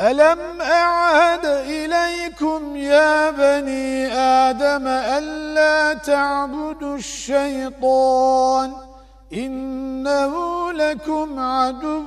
ألم أعهد إليكم يا بني آدم ألا تعبدوا الشيطان إنه لكم عدو